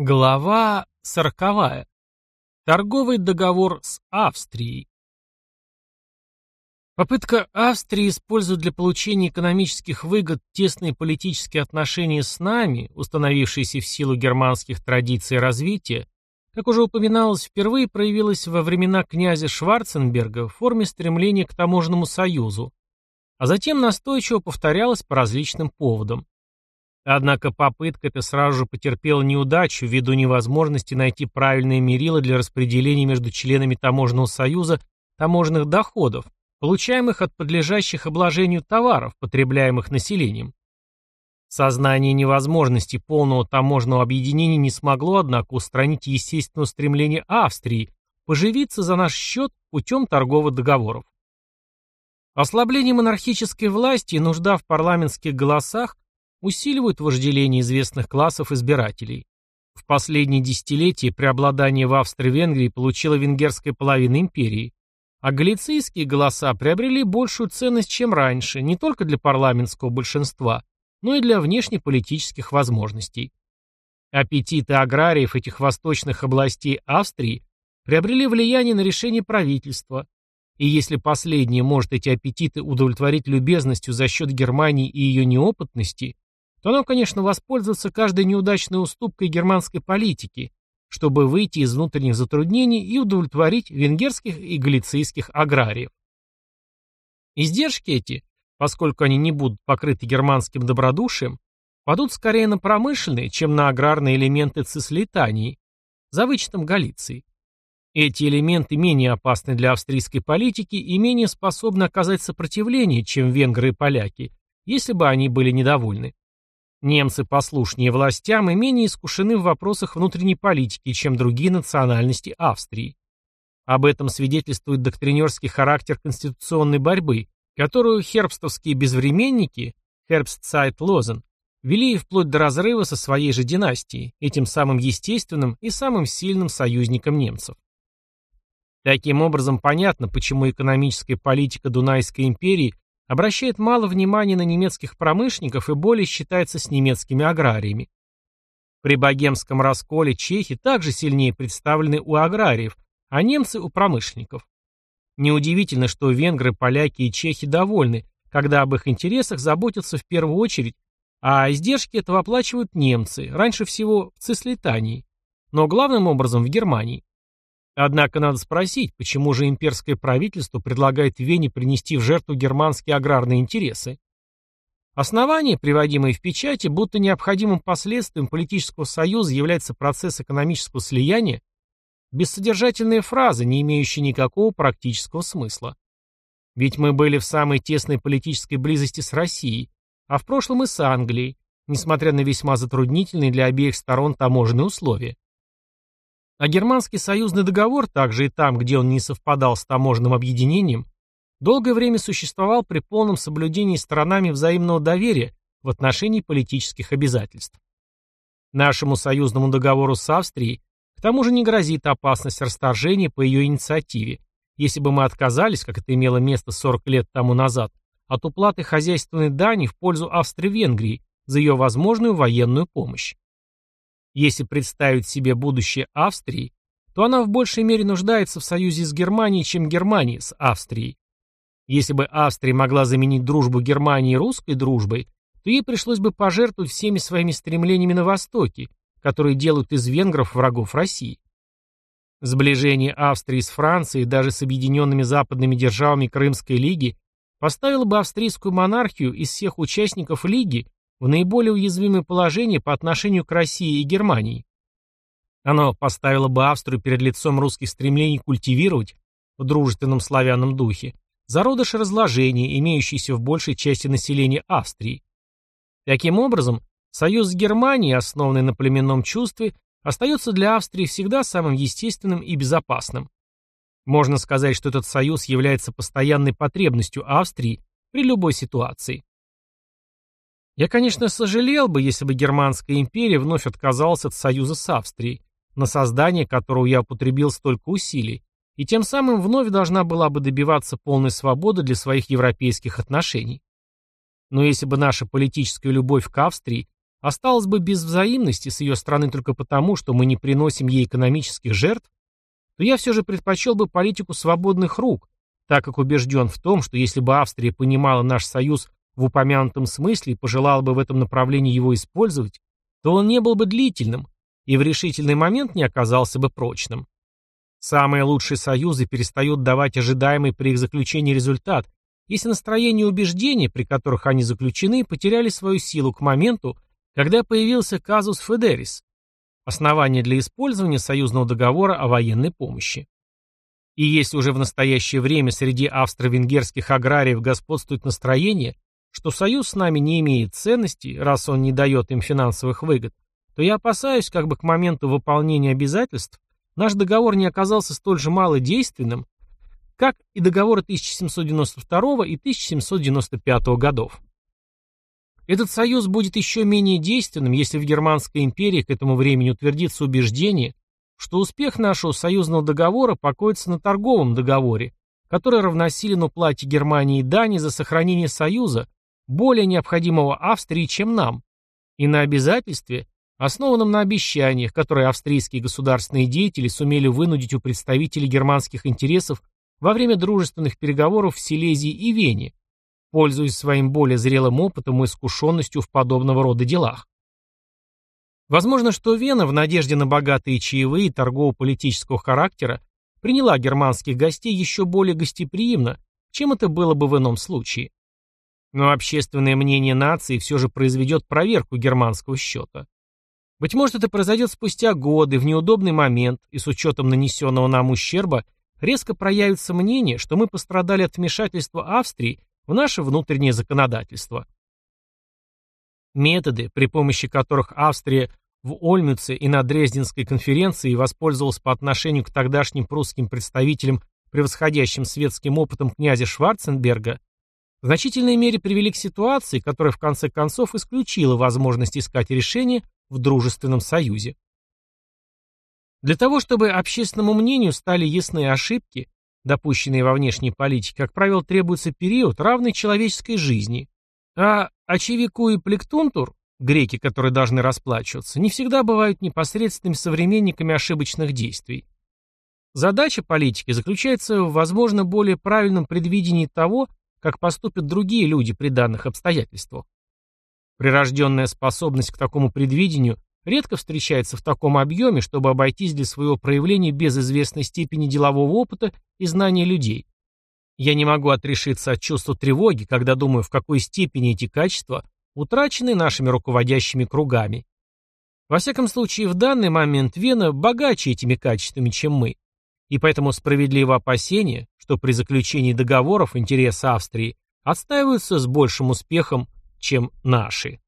Глава сороковая. Торговый договор с Австрией. Попытка Австрии использовать для получения экономических выгод тесные политические отношения с нами, установившиеся в силу германских традиций развития, как уже упоминалось, впервые проявилась во времена князя Шварценберга в форме стремления к таможенному союзу, а затем настойчиво повторялась по различным поводам. Однако попытка эта сразу же потерпела неудачу ввиду невозможности найти правильные мерила для распределения между членами таможенного союза таможенных доходов, получаемых от подлежащих обложению товаров, потребляемых населением. Сознание невозможности полного таможенного объединения не смогло, однако, устранить естественное стремление Австрии поживиться за наш счет путем торговых договоров. Ослабление монархической власти и нужда в парламентских голосах усиливают вожделение известных классов избирателей. В последние десятилетия преобладание в Австро-Венгрии получила венгерская половина империи, а галицийские голоса приобрели большую ценность, чем раньше, не только для парламентского большинства, но и для внешнеполитических возможностей. Аппетиты аграриев этих восточных областей Австрии приобрели влияние на решение правительства, и если последнее может эти аппетиты удовлетворить любезностью за счет Германии и ее неопытности, то оно, конечно, воспользуется каждой неудачной уступкой германской политики, чтобы выйти из внутренних затруднений и удовлетворить венгерских и галицийских аграриев. Издержки эти, поскольку они не будут покрыты германским добродушием, падут скорее на промышленные, чем на аграрные элементы Цислитании, за вычетом Галиции. Эти элементы менее опасны для австрийской политики и менее способны оказать сопротивление, чем венгры и поляки, если бы они были недовольны. Немцы послушнее властям и менее искушены в вопросах внутренней политики, чем другие национальности Австрии. Об этом свидетельствует доктринерский характер конституционной борьбы, которую хербстовские безвременники, Herbstzeit-Losen, вели и вплоть до разрыва со своей же династией, этим самым естественным и самым сильным союзником немцев. Таким образом, понятно, почему экономическая политика Дунайской империи обращает мало внимания на немецких промышленников и более считается с немецкими аграриями. При богемском расколе чехи также сильнее представлены у аграриев, а немцы у промышленников. Неудивительно, что венгры, поляки и чехи довольны, когда об их интересах заботятся в первую очередь, а издержки этого оплачивают немцы, раньше всего в Цислитании, но главным образом в Германии. Однако надо спросить, почему же имперское правительство предлагает Вене принести в жертву германские аграрные интересы? Основание, приводимое в печати, будто необходимым последствием политического союза является процесс экономического слияния, бессодержательные фразы, не имеющие никакого практического смысла. Ведь мы были в самой тесной политической близости с Россией, а в прошлом и с Англией, несмотря на весьма затруднительные для обеих сторон таможенные условия. А германский союзный договор, также и там, где он не совпадал с таможенным объединением, долгое время существовал при полном соблюдении сторонами взаимного доверия в отношении политических обязательств. Нашему союзному договору с Австрией к тому же не грозит опасность расторжения по ее инициативе, если бы мы отказались, как это имело место 40 лет тому назад, от уплаты хозяйственной дани в пользу Австро-Венгрии за ее возможную военную помощь. Если представить себе будущее Австрии, то она в большей мере нуждается в союзе с Германией, чем Германия с Австрией. Если бы Австрия могла заменить дружбу Германии русской дружбой, то ей пришлось бы пожертвовать всеми своими стремлениями на Востоке, которые делают из венгров врагов России. Сближение Австрии с Францией, даже с объединенными западными державами Крымской лиги, поставило бы австрийскую монархию из всех участников лиги в наиболее уязвимое положение по отношению к России и Германии. Оно поставило бы Австрию перед лицом русских стремлений культивировать, в дружественном славянном духе, зародыш разложения, имеющийся в большей части населения Австрии. Таким образом, союз с Германией, основанный на племенном чувстве, остается для Австрии всегда самым естественным и безопасным. Можно сказать, что этот союз является постоянной потребностью Австрии при любой ситуации. Я, конечно, сожалел бы, если бы Германская империя вновь отказалась от союза с Австрией, на создание которого я употребил столько усилий, и тем самым вновь должна была бы добиваться полной свободы для своих европейских отношений. Но если бы наша политическая любовь к Австрии осталась бы без взаимности с ее стороны только потому, что мы не приносим ей экономических жертв, то я все же предпочел бы политику свободных рук, так как убежден в том, что если бы Австрия понимала наш союз в упомянутом смысле и пожелала бы в этом направлении его использовать, то он не был бы длительным и в решительный момент не оказался бы прочным. Самые лучшие союзы перестают давать ожидаемый при их заключении результат, если настроение и убеждения, при которых они заключены, потеряли свою силу к моменту, когда появился казус Федерис, основание для использования союзного договора о военной помощи. И если уже в настоящее время среди австро-венгерских аграриев господствует настроение, что союз с нами не имеет ценности, раз он не дает им финансовых выгод, то я опасаюсь, как бы к моменту выполнения обязательств наш договор не оказался столь же малодейственным, как и договоры 1792 и 1795 годов. Этот союз будет еще менее действенным, если в Германской империи к этому времени утвердится убеждение, что успех нашего союзного договора покоится на торговом договоре, который равносилен уплате Германии и Дании за сохранение союза, более необходимого Австрии, чем нам, и на обязательстве, основанном на обещаниях, которые австрийские государственные деятели сумели вынудить у представителей германских интересов во время дружественных переговоров в Силезии и Вене, пользуясь своим более зрелым опытом и искушенностью в подобного рода делах. Возможно, что Вена в надежде на богатые чаевые торгово-политического характера приняла германских гостей еще более гостеприимно, чем это было бы в ином случае. Но общественное мнение нации все же произведет проверку германского счета. Быть может, это произойдет спустя годы, в неудобный момент, и с учетом нанесенного нам ущерба резко проявится мнение, что мы пострадали от вмешательства Австрии в наше внутреннее законодательство. Методы, при помощи которых Австрия в Ольмюце и на Дрезденской конференции воспользовалась по отношению к тогдашним прусским представителям превосходящим светским опытом князя Шварценберга, в значительной мере привели к ситуации, которая в конце концов исключила возможность искать решение в дружественном союзе. Для того, чтобы общественному мнению стали ясны ошибки, допущенные во внешней политике, как правило, требуется период, равный человеческой жизни. А очевику и плектунтур, греки, которые должны расплачиваться, не всегда бывают непосредственными современниками ошибочных действий. Задача политики заключается в, возможно, более правильном предвидении того, как поступят другие люди при данных обстоятельствах. Прирожденная способность к такому предвидению редко встречается в таком объеме, чтобы обойтись для своего проявления без известной степени делового опыта и знания людей. Я не могу отрешиться от чувства тревоги, когда думаю, в какой степени эти качества утрачены нашими руководящими кругами. Во всяком случае, в данный момент Вена богаче этими качествами, чем мы. И поэтому справедливо опасение, что при заключении договоров интересы Австрии отстаиваются с большим успехом, чем наши.